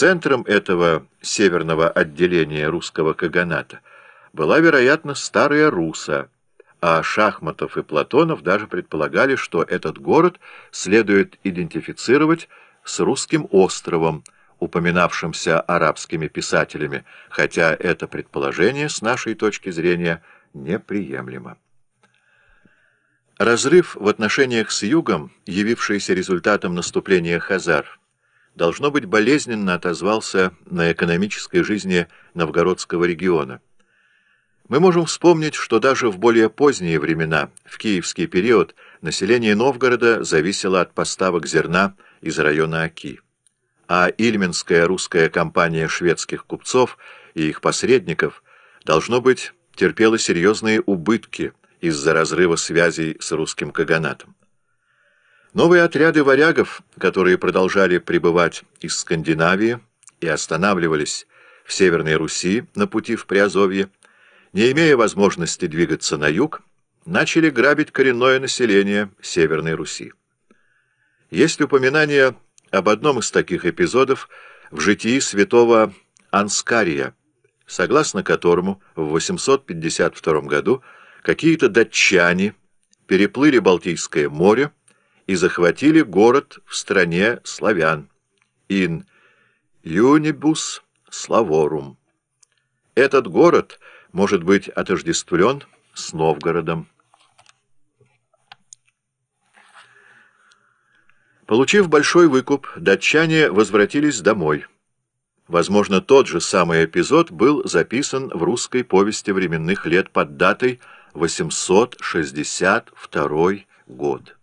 Центром этого северного отделения русского каганата была, вероятно, Старая Руса, а Шахматов и Платонов даже предполагали, что этот город следует идентифицировать с русским островом, упоминавшимся арабскими писателями, хотя это предположение, с нашей точки зрения, неприемлемо. Разрыв в отношениях с югом, явившийся результатом наступления Хазар, должно быть болезненно отозвался на экономической жизни новгородского региона. Мы можем вспомнить, что даже в более поздние времена, в киевский период, население Новгорода зависело от поставок зерна из района Оки. А Ильминская русская компания шведских купцов и их посредников, должно быть, терпела серьезные убытки – из-за разрыва связей с русским каганатом. Новые отряды варягов, которые продолжали прибывать из Скандинавии и останавливались в Северной Руси на пути в Приазовье, не имея возможности двигаться на юг, начали грабить коренное население Северной Руси. Есть упоминание об одном из таких эпизодов в житии святого Анскария, согласно которому в 852 году какие-то датчане переплыли Балтийское море и захватили город в стране славян. Ин Юнибус Славорум. Этот город может быть отождествлен с Новгородом. Получив большой выкуп, датчане возвратились домой. Возможно, тот же самый эпизод был записан в русской повести временных лет под датой 862 год.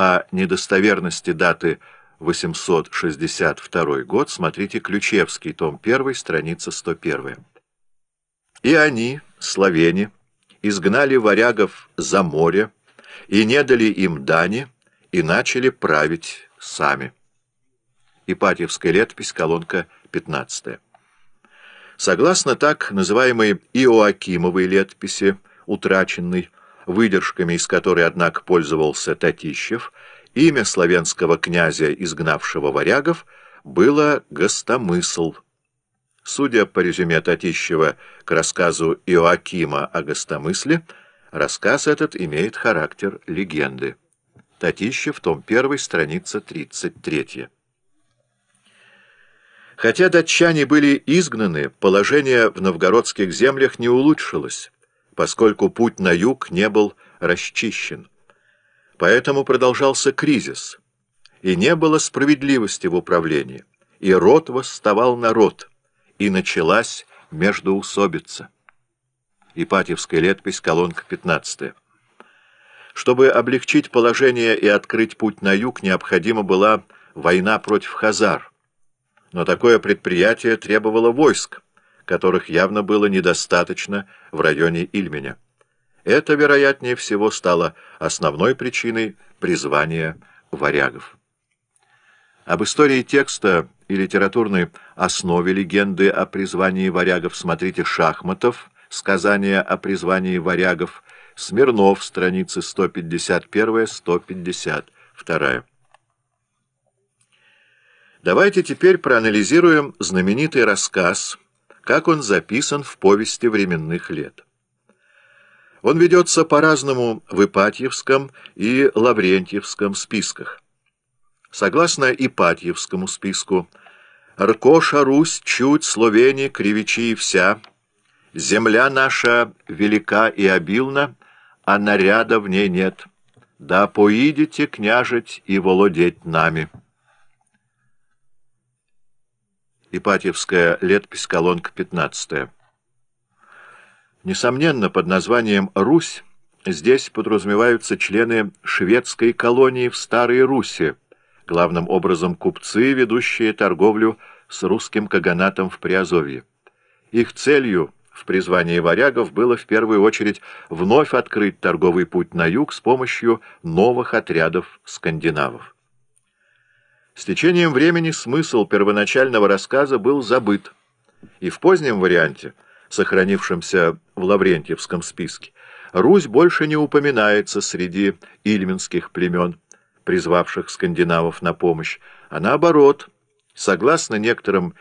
О недостоверности даты 862 год смотрите Ключевский, том 1, страница 101. И они, славяне, изгнали варягов за море и не дали им дани, и начали править сами. Ипатьевская летопись, колонка 15. Согласно так называемой Иоакимовой летописи, утраченной, выдержками из которой, однако, пользовался Татищев, имя славянского князя, изгнавшего варягов, было Гостомысл. Судя по резюме Татищева к рассказу Иоакима о Гостомысле, рассказ этот имеет характер легенды. Татищев, том 1, страница 33. Хотя датчане были изгнаны, положение в новгородских землях не улучшилось, поскольку путь на юг не был расчищен. Поэтому продолжался кризис, и не было справедливости в управлении, и род восставал на род, и началась междоусобица. Ипатьевская летопись, колонка 15. Чтобы облегчить положение и открыть путь на юг, необходима была война против хазар, но такое предприятие требовало войск, которых явно было недостаточно в районе Ильменя. Это, вероятнее всего, стало основной причиной призвания варягов. Об истории текста и литературной основе легенды о призвании варягов смотрите Шахматов, «Сказание о призвании варягов», Смирнов, страницы 151-152. Давайте теперь проанализируем знаменитый рассказ, как он записан в повести временных лет. Он ведется по-разному в Ипатьевском и Лаврентьевском списках. Согласно Ипатьевскому списку, «Ркоша Русь, чуть Словени, кривичи и вся, земля наша велика и обилна, а наряда в ней нет. Да поидите княжить и володеть нами». Ипатьевская летопись, колонка 15. Несомненно, под названием «Русь» здесь подразумеваются члены шведской колонии в Старой Руси, главным образом купцы, ведущие торговлю с русским каганатом в Приазовье. Их целью в призвании варягов было в первую очередь вновь открыть торговый путь на юг с помощью новых отрядов скандинавов. С течением времени смысл первоначального рассказа был забыт, и в позднем варианте, сохранившемся в Лаврентьевском списке, Русь больше не упоминается среди ильминских племен, призвавших скандинавов на помощь, а наоборот, Согласно некоторым